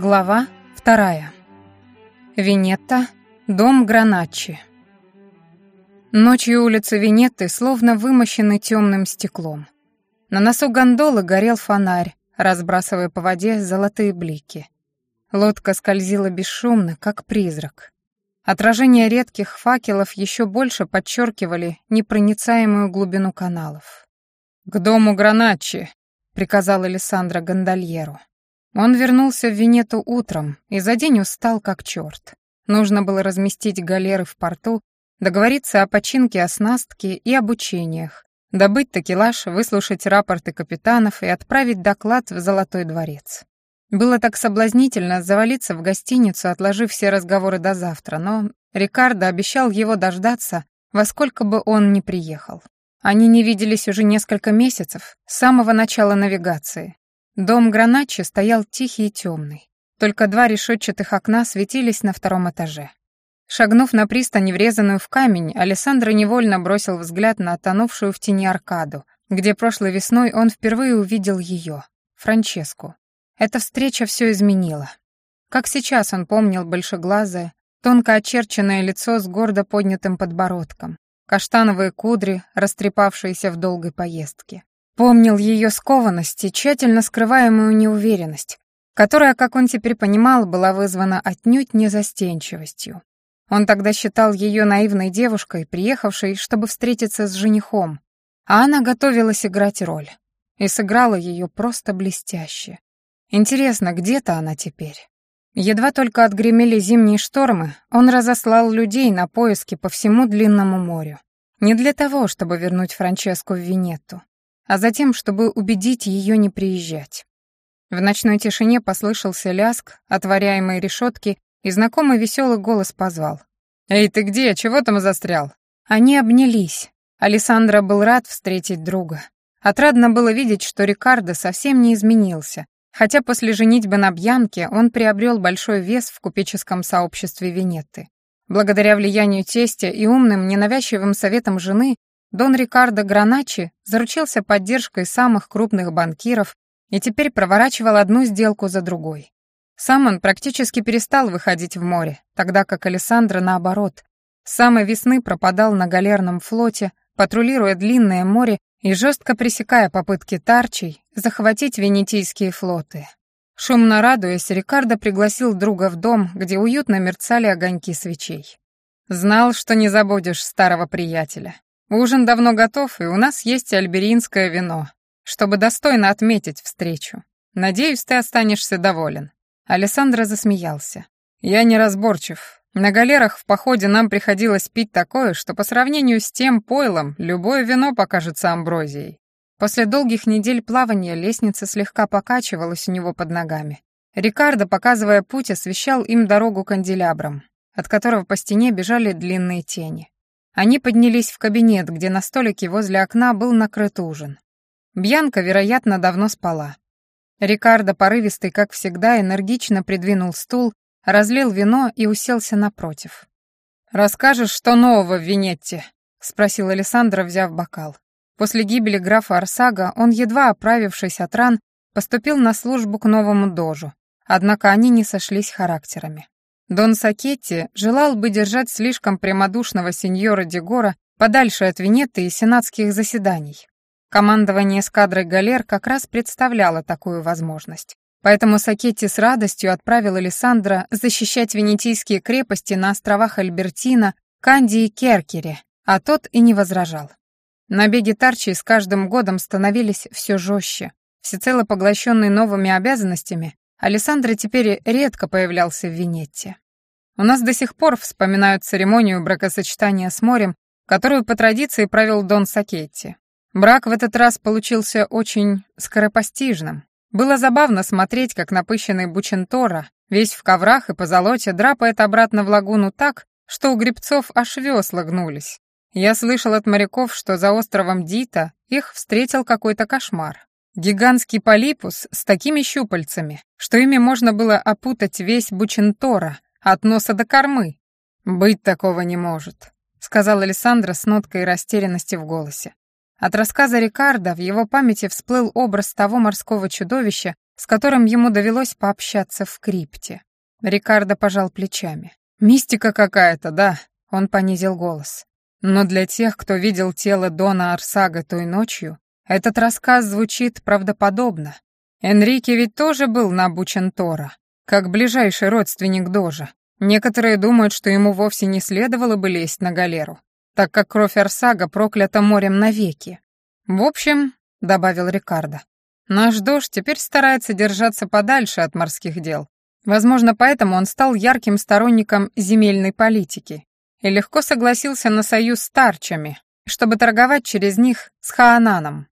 Глава вторая. Венетта, дом Граначчи. Ночью улицы Венетты словно вымощены темным стеклом. На носу гондолы горел фонарь, разбрасывая по воде золотые блики. Лодка скользила бесшумно, как призрак. Отражения редких факелов еще больше подчеркивали непроницаемую глубину каналов. «К дому Граначчи», — приказал Александра гондольеру. Он вернулся в Венету утром и за день устал как черт. Нужно было разместить галеры в порту, договориться о починке оснастки и обучениях, добыть такелаж, выслушать рапорты капитанов и отправить доклад в Золотой дворец. Было так соблазнительно завалиться в гостиницу, отложив все разговоры до завтра, но Рикардо обещал его дождаться, во сколько бы он ни приехал. Они не виделись уже несколько месяцев, с самого начала навигации. Дом Граначи стоял тихий и темный. Только два решетчатых окна светились на втором этаже. Шагнув на пристань, врезанную в камень, Александр невольно бросил взгляд на тонувшую в тени аркаду, где прошлой весной он впервые увидел ее, Франческу. Эта встреча все изменила. Как сейчас он помнил большеглазое, тонко очерченное лицо с гордо поднятым подбородком, каштановые кудри, растрепавшиеся в долгой поездке. Помнил ее скованность и тщательно скрываемую неуверенность, которая, как он теперь понимал, была вызвана отнюдь не застенчивостью. Он тогда считал ее наивной девушкой, приехавшей, чтобы встретиться с женихом, а она готовилась играть роль. И сыграла ее просто блестяще. Интересно, где-то она теперь? Едва только отгремели зимние штормы, он разослал людей на поиски по всему длинному морю. Не для того, чтобы вернуть Франческу в Венетту а затем, чтобы убедить ее не приезжать. В ночной тишине послышался ляск отворяемой решетки, и знакомый веселый голос позвал. «Эй, ты где? Чего там застрял?» Они обнялись. Александра был рад встретить друга. Отрадно было видеть, что Рикардо совсем не изменился, хотя после женитьбы на Бьянке он приобрел большой вес в купеческом сообществе Венеты. Благодаря влиянию тестя и умным, ненавязчивым советам жены Дон Рикардо Граначи заручился поддержкой самых крупных банкиров и теперь проворачивал одну сделку за другой. Сам он практически перестал выходить в море, тогда как Александра, наоборот, с самой весны пропадал на галерном флоте, патрулируя длинное море и жестко пресекая попытки Тарчей захватить венетийские флоты. Шумно радуясь, Рикардо пригласил друга в дом, где уютно мерцали огоньки свечей. «Знал, что не забудешь старого приятеля. Ужин давно готов, и у нас есть альберинское вино, чтобы достойно отметить встречу. Надеюсь, ты останешься доволен». Александра засмеялся. «Я неразборчив. На галерах в походе нам приходилось пить такое, что по сравнению с тем пойлом любое вино покажется амброзией». После долгих недель плавания лестница слегка покачивалась у него под ногами. Рикардо, показывая путь, освещал им дорогу канделябром, от которого по стене бежали длинные тени. Они поднялись в кабинет, где на столике возле окна был накрыт ужин. Бьянка, вероятно, давно спала. Рикардо, порывистый, как всегда, энергично придвинул стул, разлил вино и уселся напротив. «Расскажешь, что нового в Венетте?» — спросил Александра, взяв бокал. После гибели графа Арсага он, едва оправившись от ран, поступил на службу к новому дожу, однако они не сошлись характерами. Дон Сакетти желал бы держать слишком прямодушного сеньора Дегора подальше от Венеты и сенатских заседаний. Командование эскадрой галер как раз представляло такую возможность. Поэтому Сакетти с радостью отправил Александра защищать венетийские крепости на островах Альбертина, Канди и Керкере, а тот и не возражал. Набеги Тарчи с каждым годом становились все жестче. Всецело поглощенный новыми обязанностями, Александр теперь редко появлялся в Венетте. У нас до сих пор вспоминают церемонию бракосочетания с морем, которую по традиции провел Дон Сакетти. Брак в этот раз получился очень скоропостижным. Было забавно смотреть, как напыщенный Бучентора, весь в коврах и по золоте, драпает обратно в лагуну так, что у гребцов аж весла гнулись. Я слышал от моряков, что за островом Дита их встретил какой-то кошмар. Гигантский полипус с такими щупальцами, что ими можно было опутать весь Бучентора от носа до кормы. «Быть такого не может», — сказал Александра с ноткой растерянности в голосе. От рассказа Рикардо в его памяти всплыл образ того морского чудовища, с которым ему довелось пообщаться в крипте. Рикардо пожал плечами. «Мистика какая-то, да», — он понизил голос. «Но для тех, кто видел тело Дона Арсага той ночью, этот рассказ звучит правдоподобно. Энрике ведь тоже был набучен Тора, как ближайший родственник Дожа. Некоторые думают, что ему вовсе не следовало бы лезть на галеру, так как кровь Арсага проклята морем навеки. В общем, — добавил Рикардо, — наш Дож теперь старается держаться подальше от морских дел. Возможно, поэтому он стал ярким сторонником земельной политики и легко согласился на союз с Тарчами, чтобы торговать через них с Хаананом.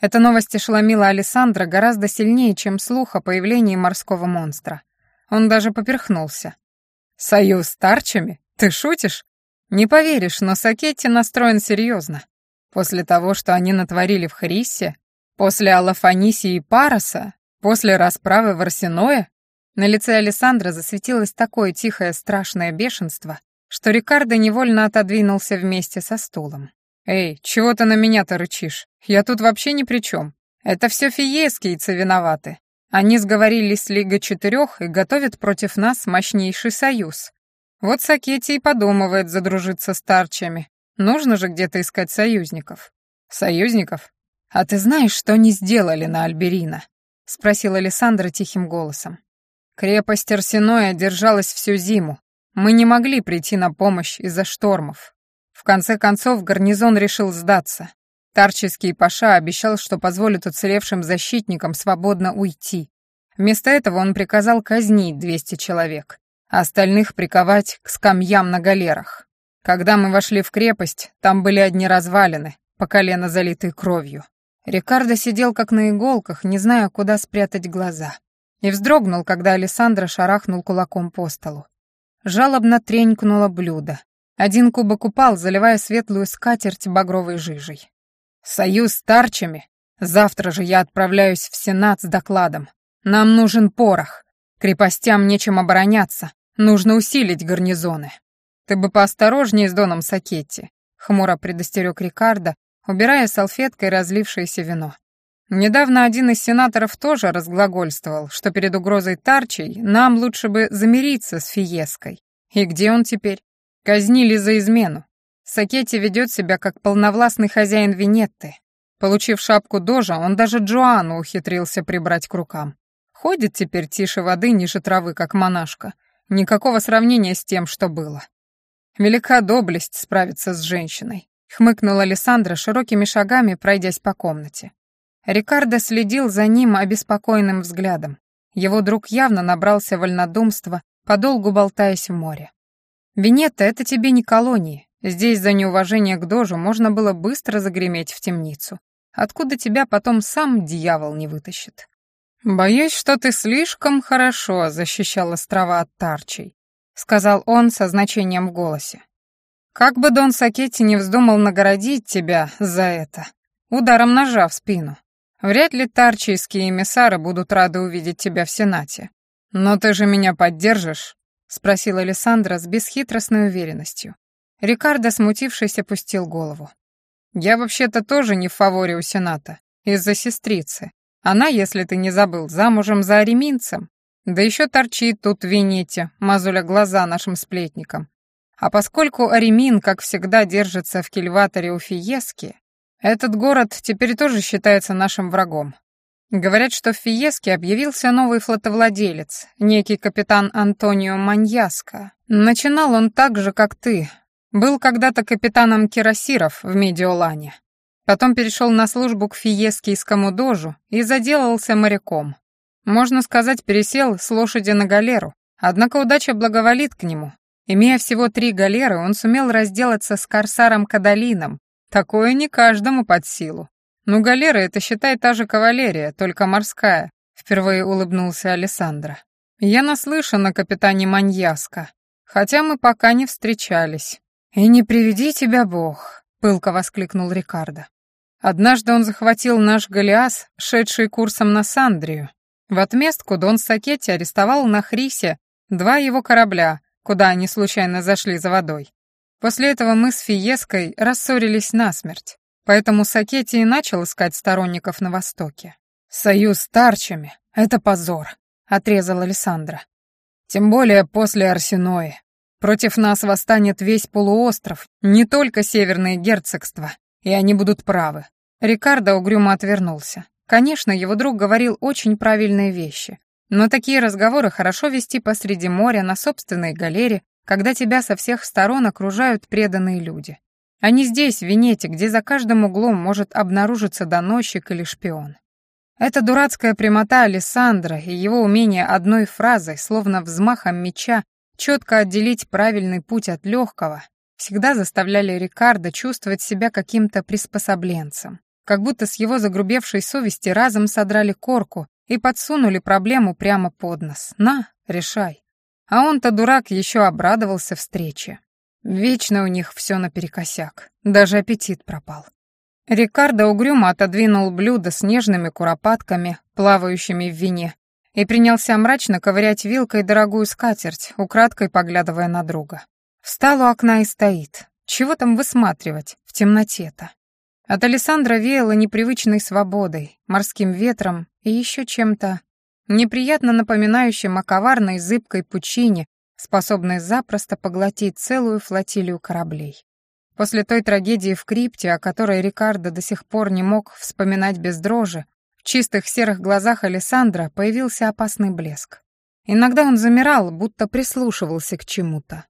Эта новость ошеломила Александра гораздо сильнее, чем слух о появлении морского монстра. Он даже поперхнулся. «Союз с Тарчами? Ты шутишь?» «Не поверишь, но Сакетти настроен серьезно. После того, что они натворили в Хриссе, после Алафанисии и Пароса, после расправы в Арсеное, на лице Александра засветилось такое тихое страшное бешенство, что Рикардо невольно отодвинулся вместе со стулом. «Эй, чего ты на меня-то рычишь? Я тут вообще ни при чем. Это все фиескийцы виноваты. Они сговорились с Лигой Четырех и готовят против нас мощнейший союз. Вот Сакетти и подумывает задружиться с Тарчами. Нужно же где-то искать союзников». «Союзников? А ты знаешь, что они сделали на Альберина?» — спросил Александра тихим голосом. Крепость Арсеноя держалась всю зиму. Мы не могли прийти на помощь из-за штормов. В конце концов, гарнизон решил сдаться. Тарческий паша обещал, что позволит уцелевшим защитникам свободно уйти. Вместо этого он приказал казнить 200 человек, а остальных приковать к скамьям на галерах. Когда мы вошли в крепость, там были одни развалины, по колено залитые кровью. Рикардо сидел как на иголках, не зная, куда спрятать глаза и вздрогнул, когда Александра шарахнул кулаком по столу. Жалобно тренькнуло блюдо. Один кубок упал, заливая светлую скатерть багровой жижей. «Союз с тарчами? Завтра же я отправляюсь в Сенат с докладом. Нам нужен порох. Крепостям нечем обороняться. Нужно усилить гарнизоны. Ты бы поосторожнее с Доном Сакетти», — хмуро предостерег Рикардо, убирая салфеткой разлившееся вино. Недавно один из сенаторов тоже разглагольствовал, что перед угрозой Тарчей нам лучше бы замириться с Фиеской. И где он теперь? Казнили за измену. Сакетти ведет себя как полновластный хозяин Винетты. Получив шапку дожа, он даже Джоанну ухитрился прибрать к рукам. Ходит теперь тише воды, ниже травы, как монашка. Никакого сравнения с тем, что было. Велика доблесть справиться с женщиной. Хмыкнула Александра широкими шагами, пройдясь по комнате. Рикардо следил за ним обеспокоенным взглядом. Его друг явно набрался вольнодумства, подолгу болтаясь в море. «Венетта — это тебе не колонии. Здесь за неуважение к дожу можно было быстро загреметь в темницу. Откуда тебя потом сам дьявол не вытащит?» «Боюсь, что ты слишком хорошо защищал острова от тарчей», — сказал он со значением в голосе. «Как бы Дон Сакетти не вздумал наградить тебя за это, ударом ножа в спину, Вряд ли тарчийские эмиссары будут рады увидеть тебя в Сенате. Но ты же меня поддержишь?» — спросил Александра с бесхитростной уверенностью. Рикардо, смутившись, опустил голову. «Я вообще-то тоже не в фаворе у Сената, из-за сестрицы. Она, если ты не забыл, замужем за ареминцем. Да еще торчит тут в мазуля глаза нашим сплетникам. А поскольку Аремин, как всегда, держится в кильваторе у Фиески, этот город теперь тоже считается нашим врагом. Говорят, что в Фиеске объявился новый флотовладелец, некий капитан Антонио Маньяско. Начинал он так же, как ты. Был когда-то капитаном кирасиров в Медиолане. Потом перешел на службу к фиескийскому дожу и заделался моряком. Можно сказать, пересел с лошади на галеру. Однако удача благоволит к нему. Имея всего три галеры, он сумел разделаться с корсаром Кадалином, Такое не каждому под силу. Ну, галера — это, считай, та же кавалерия, только морская», — впервые улыбнулся Александра. «Я наслышан о капитане Маньяска, хотя мы пока не встречались». «И не приведи тебя Бог», — пылко воскликнул Рикардо. Однажды он захватил наш Голиас, шедший курсом на Сандрию. В отместку Дон Сакетти арестовал на Хрисе два его корабля, куда они случайно зашли за водой. После этого мы с Фиеской рассорились насмерть, поэтому Сакетти и начал искать сторонников на Востоке. «Союз с Тарчами — это позор», — отрезал Александра. «Тем более после Арсенои. Против нас восстанет весь полуостров, не только северные герцогства, и они будут правы». Рикардо угрюмо отвернулся. Конечно, его друг говорил очень правильные вещи, но такие разговоры хорошо вести посреди моря на собственной галере, когда тебя со всех сторон окружают преданные люди. А не здесь, в Венете, где за каждым углом может обнаружиться доносчик или шпион. Эта дурацкая прямота Александра и его умение одной фразой, словно взмахом меча, четко отделить правильный путь от легкого, всегда заставляли Рикардо чувствовать себя каким-то приспособленцем. Как будто с его загрубевшей совести разом содрали корку и подсунули проблему прямо под нос. «На, решай». А он-то, дурак, еще обрадовался встрече. Вечно у них все наперекосяк, даже аппетит пропал. Рикардо угрюмо отодвинул блюдо с нежными куропатками, плавающими в вине, и принялся мрачно ковырять вилкой дорогую скатерть, украдкой поглядывая на друга. Встал у окна и стоит. Чего там высматривать в темноте-то? От Александра веяло непривычной свободой, морским ветром и еще чем-то неприятно напоминающим о коварной зыбкой пучине, способной запросто поглотить целую флотилию кораблей. После той трагедии в крипте, о которой Рикардо до сих пор не мог вспоминать без дрожи, в чистых серых глазах Александра появился опасный блеск. Иногда он замирал, будто прислушивался к чему-то.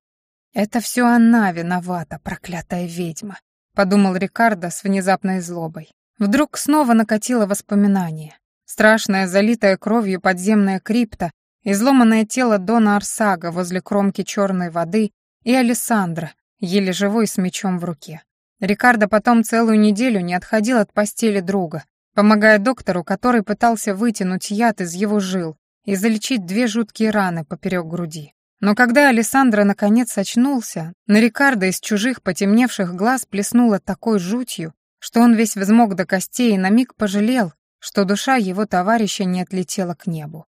«Это все она виновата, проклятая ведьма», — подумал Рикардо с внезапной злобой. Вдруг снова накатило воспоминание. Страшная, залитая кровью подземная крипта, изломанное тело Дона Арсага возле кромки черной воды и Александра, еле живой с мечом в руке. Рикардо потом целую неделю не отходил от постели друга, помогая доктору, который пытался вытянуть яд из его жил и залечить две жуткие раны поперек груди. Но когда Александра наконец очнулся, на Рикардо из чужих потемневших глаз плеснуло такой жутью, что он весь взмок до костей и на миг пожалел, что душа его товарища не отлетела к небу.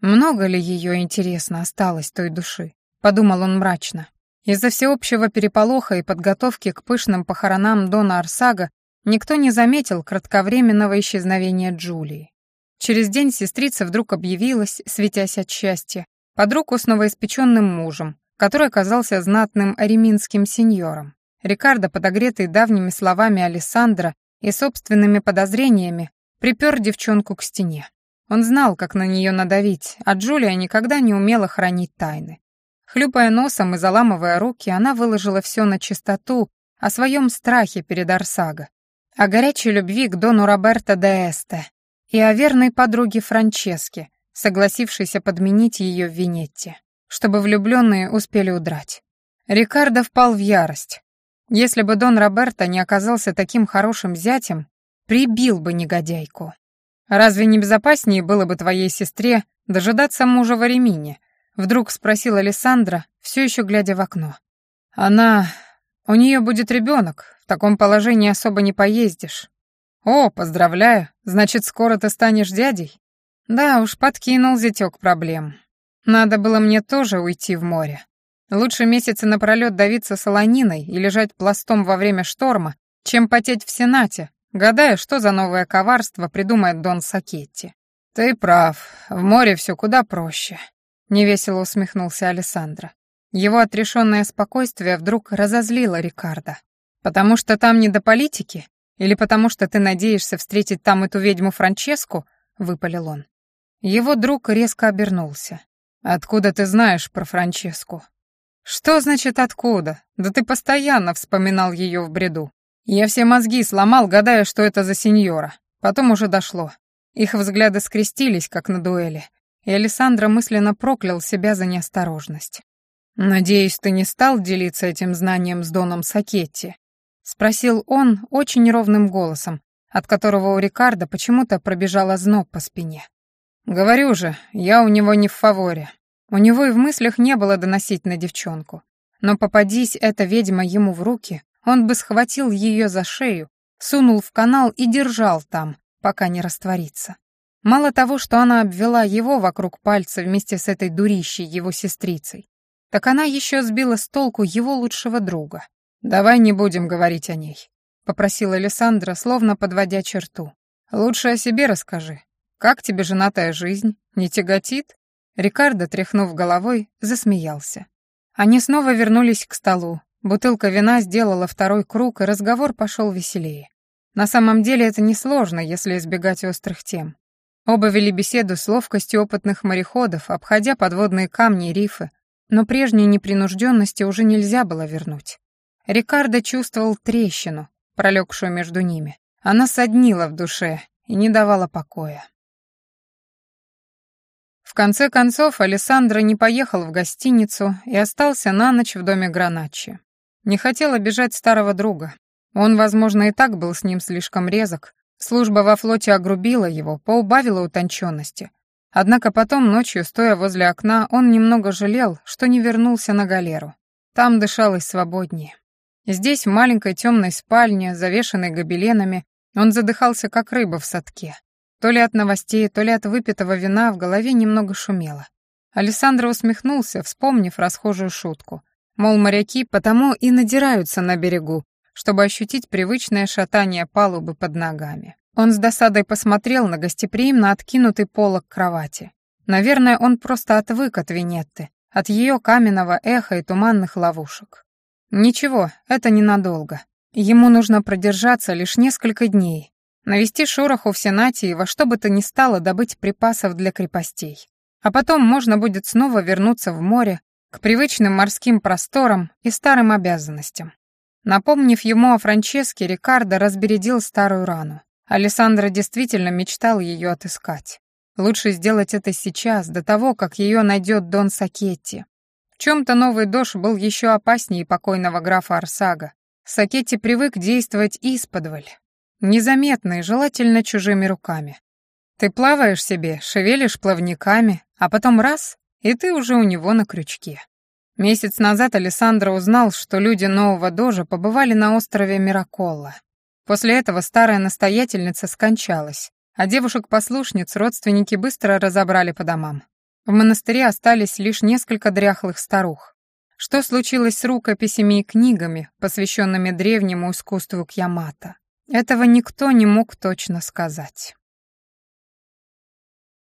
Много ли ее, интересно, осталось той души? Подумал он мрачно. Из-за всеобщего переполоха и подготовки к пышным похоронам Дона Арсага никто не заметил кратковременного исчезновения Джулии. Через день сестрица вдруг объявилась, светясь от счастья, под руку с новоиспеченным мужем, который оказался знатным ареминским сеньором. Рикардо, подогретый давними словами Алессандра и собственными подозрениями, припер девчонку к стене. Он знал, как на нее надавить, а Джулия никогда не умела хранить тайны. Хлюпая носом и заламывая руки, она выложила все на чистоту о своем страхе перед Арсаго, о горячей любви к Дону Роберто де Эсте и о верной подруге Франческе, согласившейся подменить ее в Венетте, чтобы влюбленные успели удрать. Рикардо впал в ярость. Если бы Дон Роберто не оказался таким хорошим зятем, Прибил бы негодяйку. Разве не безопаснее было бы твоей сестре дожидаться мужа в Аремине? Вдруг спросил Александра, все еще глядя в окно. Она... У нее будет ребенок, в таком положении особо не поездишь. О, поздравляю, значит, скоро ты станешь дядей? Да уж, подкинул зятек проблем. Надо было мне тоже уйти в море. Лучше месяца напролет давиться солониной и лежать пластом во время шторма, чем потеть в Сенате, гадая, что за новое коварство придумает Дон Сакетти. «Ты прав, в море все куда проще», — невесело усмехнулся Александра. Его отрешенное спокойствие вдруг разозлило Рикардо. «Потому что там не до политики? Или потому что ты надеешься встретить там эту ведьму Франческу?» — выпалил он. Его друг резко обернулся. «Откуда ты знаешь про Франческу?» «Что значит откуда? Да ты постоянно вспоминал ее в бреду. Я все мозги сломал, гадая, что это за сеньора. Потом уже дошло. Их взгляды скрестились, как на дуэли, и Александра мысленно проклял себя за неосторожность. «Надеюсь, ты не стал делиться этим знанием с Доном Сакетти?» — спросил он очень ровным голосом, от которого у Рикардо почему-то пробежал озноб по спине. «Говорю же, я у него не в фаворе. У него и в мыслях не было доносить на девчонку. Но попадись эта ведьма ему в руки, он бы схватил ее за шею, сунул в канал и держал там, пока не растворится. Мало того, что она обвела его вокруг пальца вместе с этой дурищей, его сестрицей, так она еще сбила с толку его лучшего друга. «Давай не будем говорить о ней», — попросила Александра, словно подводя черту. «Лучше о себе расскажи. Как тебе женатая жизнь? Не тяготит?» Рикардо, тряхнув головой, засмеялся. Они снова вернулись к столу. Бутылка вина сделала второй круг, и разговор пошел веселее. На самом деле это несложно, если избегать острых тем. Оба вели беседу с ловкостью опытных мореходов, обходя подводные камни и рифы, но прежней непринужденности уже нельзя было вернуть. Рикардо чувствовал трещину, пролегшую между ними. Она соднила в душе и не давала покоя. В конце концов, Алессандро не поехал в гостиницу и остался на ночь в доме Граначчи. Не хотел обижать старого друга. Он, возможно, и так был с ним слишком резок. Служба во флоте огрубила его, поубавила утонченности. Однако потом, ночью, стоя возле окна, он немного жалел, что не вернулся на галеру. Там дышалось свободнее. Здесь, в маленькой темной спальне, завешенной гобеленами, он задыхался, как рыба в садке. То ли от новостей, то ли от выпитого вина в голове немного шумело. Александр усмехнулся, вспомнив расхожую шутку. Мол, моряки потому и надираются на берегу, чтобы ощутить привычное шатание палубы под ногами. Он с досадой посмотрел на гостеприимно откинутый полог кровати. Наверное, он просто отвык от Винетты, от ее каменного эха и туманных ловушек. Ничего, это ненадолго. Ему нужно продержаться лишь несколько дней, навести шороху в Сенате и во что бы то ни стало добыть припасов для крепостей. А потом можно будет снова вернуться в море, к привычным морским просторам и старым обязанностям. Напомнив ему о Франческе, Рикардо разбередил старую рану. Алессандро действительно мечтал ее отыскать. Лучше сделать это сейчас, до того, как ее найдет Дон Сакетти. В чем-то новый Дош был еще опаснее покойного графа Арсага. Сакетти привык действовать исподволь, Незаметно и желательно чужими руками. Ты плаваешь себе, шевелишь плавниками, а потом раз, и ты уже у него на крючке. Месяц назад Александра узнал, что люди нового дожа побывали на острове Мираколла. После этого старая настоятельница скончалась, а девушек-послушниц родственники быстро разобрали по домам. В монастыре остались лишь несколько дряхлых старух. Что случилось с рукописями и книгами, посвященными древнему искусству Кьямата? Этого никто не мог точно сказать.